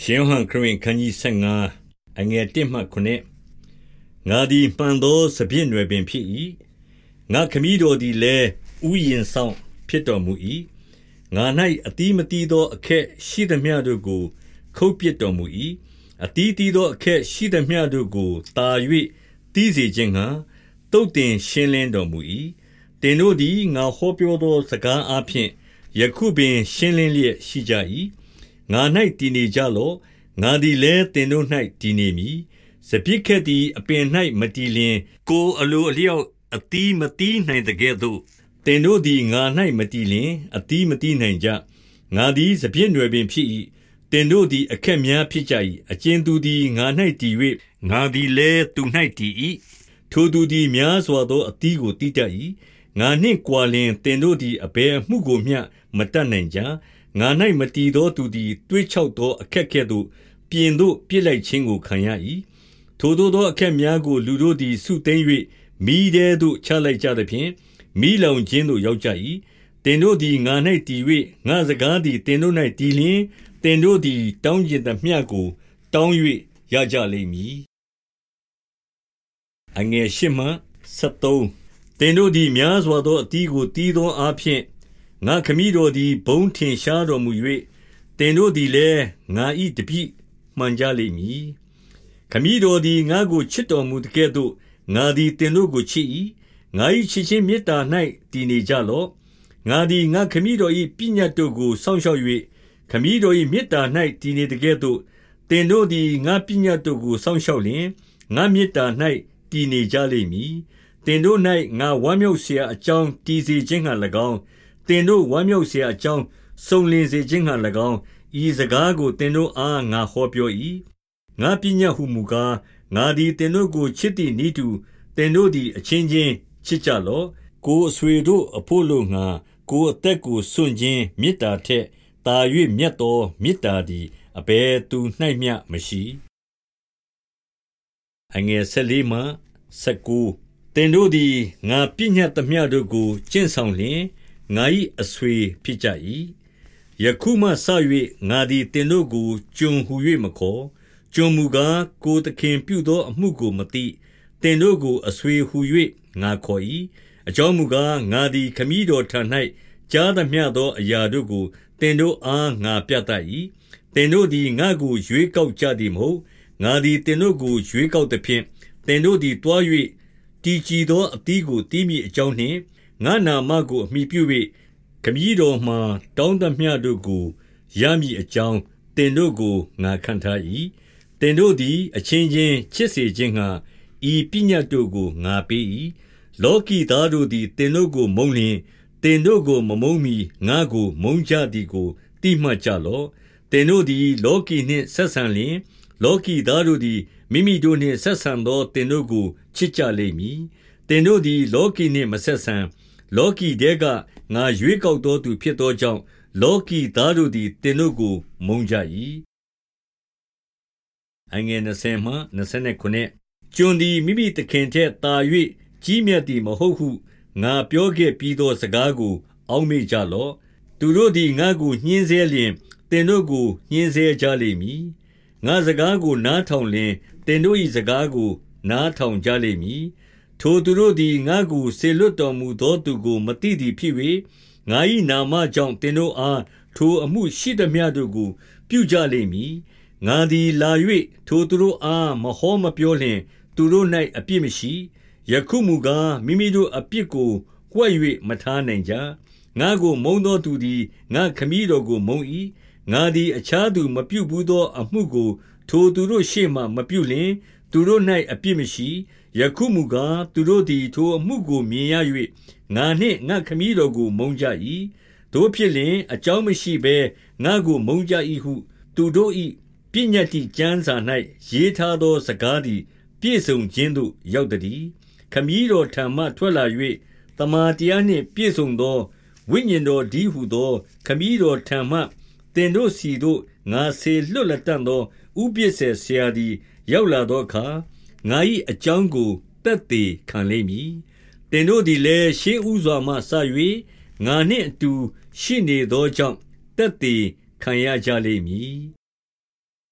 ရှင်ဟန်ခရင်ခန်းကြီး15အငယ်1မှ9ငါသည်မှန်သောစပြည့်နွယ်ပင်ဖြစ်၏ငါခမည်းတော်သည်လည်းဥယျင်ဆောင်ဖြစ်တော်မူ၏ငါ၌အတိမတိသောအခက်ရှိသမျှတို့ကို ခုတ်ပစ်တော်မူ၏အတီးတီးသောအခက်ရှိသမျှတို့ကိုတာ၍တီးစေခြင်းငှာတုတ်တင်ရှင်းလင်းတော်မူ၏တင်တို့သည်ငါဟောပြောသောစကားအဖျင်ယခုပင်ရှင်းလင်းလျက်ရှိကြ၏ ငါ၌တည်နေကြလော့ငါသည်လည်းသင်တို့၌တည်နေမည်စပြစ်ခက်သည်အပင်၌မတည်လျင် ကိုအလိုအလျောက်အတီးမတီးနိုင်တဲ့ကဲ့သို့သင်တို့သည်ငါ၌မတည်လျင်အတီးမတီးနိုင်ကြငါသည်စပြစ်နွယ်ပင်ဖြစ်၏တင်တို့သည်အခက်များဖြစ်ကြ၏အကျဉ်သူသည်ငါ၌တည်၍ငါသည်လည်းသူ၌တည်၏ထိုသူသည်များစွာသောအတီးကိုတည်တတ်၏ငါနှင့်ကွာလင်တင်တို့သည်အဘယ်မှုကိုမျှမတတ်နိုင်ကြ ငါ၌မတည်သောသူသည် တွေးချောက်သော အခက်ကဲ့သို့ ပြင်သို့ပြစ်လိုက်ခြင်းကိုခံရ၏ထိုသို့သော အခက်များကို လူတို့သည် စုသိမ်း၍မိတဲသို့ ချလိုက်ကြသဖြင့်မိလောင်ခြင်းသို့ ရောက်ကြ၏တင်တို့သည် ငါ၌တည်၍ငါစကားသည်တင်တို့၌တည်လျင်တင်တို့သည် တောင်းကျင်သမျှကို တောင်း၍ရကြလိမ့်မည်အငယ်ရှိမှ73တင်တို့သည် များစွာသောအတီးကိုတီးသောအဖြစ် ငါခမည်းတော်သည်ဘုံထင်ရှားတော်မူ၍တင်တို့သည်လည်းငါဤတပိမှန်ကြလိမ့်မည်ခမည်းတော်သည်ငါကိုချစ်တော်မူတဲ့ကဲ့သို့ငါသည်တင်တို့ကိုချစ်၏ငါ၏ချစ်ချင်းမေတ္တာ၌တည်နေကြလော့ငါသည်ငါခမည်းတော်၏ပညတ်တို့ကိုစောင့်ရှောက်၍ခမည်းတော်၏မေတ္တာ၌တည်နေတဲ့ကဲ့သို့တင်တို့သည်ငါပညတ်တို့ကိုစောင့်ရှောက်လျင်ငါမေတ္တာ၌တည်နေကြလိမ့်မည်တင်တို့၌ငါဝမ်းမြောက်เสียအကြောင်းတည်စေခြင်းဟံ၎င်း သင်တို့ဝမ်းမြောက်เสียအကြောင်းစုံလင်စေခြင်းဟံ၎င်းဤစကားကိုသင်တို့အားငါဟောပြော၏ငါပညာဟုမူကားငါသည်သင်တို့ကိုချစ်သည့်ဤသူသင်တို့သည်အချင်းချင်းချစ်ကြလော့ကိုအဆွေတို့အဖို့လို့ငါကိုအသက်ကိုစွန့်ခြင်းမေတ္တာထက်တာ၍မြတ်သောမေတ္တာသည်အဘယ်သူ၌မျှမရှိအငယ်၁၄မှ၁၉သင်တို့သည်ငါပြညတ်သမျှတို့ကိုကျင့်ဆောင်လျင် ငါ၏အဆွေဖြစ်ကြ၏ယခုမှစ၍ငါသည်တင်တို့ကိုကျွန်ဟု၍မခေါ်ကျွန်မူကားကိုသခင်ပြုသောအမှုကိုမသိတင်တို့ကိုအဆွေဟု၍ငါခေါ်၏အကြောင်းမူကားငါသည်ခမည်းတော်ထံ၌ကြားသမျှသောအရာတို့ကိုတင်တို့အားငါပြတတ်၏တင်တို့သည်ငါကိုရွေးကောက်ကြသည်မဟုတ်ငါသည်တင်တို့ကိုရွေးကောက်သဖြင့်တင်တို့သည်တွား၍တည်ကြည်သောအသီးကိုတီးမိအကြောင်းနှင့် ငါနာမကိုအမိပြု၍ခမည်းတော်မှတောင်းသမျှတို့ကိုရမည်အကြောင်းတင်တို့ကိုငါခံထား၏တင်တို့သည် အချင်းချင်းချစ်စေခြင်းငှာဤပညတ်တို့ကိုငါပေး၏လောကီသားတို့သည်တင်တို့ကိုမုန်းလျင်တင်တို့ကိုမမုန်းမီငါကိုမုန်းကြသည်ကိုတိမှတ်ကြလော့တင်တို့သည် လောကီနှင့်ဆက်ဆံလျင် လောကီသားတို့သည်မိမိတို့နှင့်ဆက်ဆံသောတင်တို့ကိုချစ်ကြလိမ့်မည်တင်တို့သည် လောကီနှင့်မဆက်ဆံ လောကီတဲကငါရွေးကောက်သောသူဖြစ်သောကြောင့်လောကီသားတို့သည်တင်တို့ကို မုန်းကြ၏အငယ်20မှ29ကျွန်သည်မိမိသခင်ထက်သာ၍ကြီးမြတ်သည်မဟုတ်ဟုငါပြောခဲ့ပြီးသောစကားကို အောက်မေ့ကြလော့သူတို့သည်ငါကိုညှင်းဆဲလျင်တင်တို့ကိုညှင်းဆဲကြလိမ့်မည်ငါစကားကိုနားထောင်လျင်တင်တို့၏စကားကို နားထောင်ကြလိမ့်မည် ထိုသူတို့သည် ငါ့ကိုစေလွှတ်တော်မူသောသူကို မသိသည်ဖြစ်၍ငါ၏နာမကြောင့် သင်တို့အား ထိုအမှုရှိသမျှတို့ကို ပြုကြလိမ့်မည်။ငါသည်လာ၍ထိုသူတို့အား မဟောမပြောလျှင် သူတို့၌အပြစ်မရှိ။ယခုမူကား မိမိတို့အပြစ်ကို ဝှက်၍မထားနိုင်ကြ။ငါကိုမုန်းသောသူသည် ငါခမည်းတော်ကို မုန်း၏။ငါသည် အခြားသူမပြုဘူးသောအမှုကို ထိုသူတို့ရှေ့မှမပြုလျှင် သူတို့၌အပြစ်မရှိ ယခုမူကားသူတို့သည်ထိုအမှုကိုမြင်ရ၍ငါနှင့်ငါခမည်းတော်ကိုမုန်းကြ၏တို့ဖြစ်လျင်အကြောင်းမရှိဘဲငါကိုမုန်းကြ၏ဟု သူတို့၏ပညတ်တိကျမ်းစာ၌ရေးထားသောစကားသည်ပြည့်စုံခြင်းသို့ရောက်သည်ခမည်းတော်ထံမှထွက်လာ၍တမာတရားနှင့်ပြည့်စုံသောဝိညာဉ်တော်ဒီဟုသော ခမည်းတော်ထံမှတင်တို့စီတို့ငါဆေလွတ်လက်တန်သောဥပစ္စေဆရာသည် ရောက်လာသောအခါ ငါ၏အကြောင်းကိုသက်သေခံလိမ့်မည်။သင်တို့သည်လည်းရှေးဦးစွာမှစ၍ငါနှင့်အတူရှိနေသောကြောင့်သက်သေခံရကြလိမ့်မည်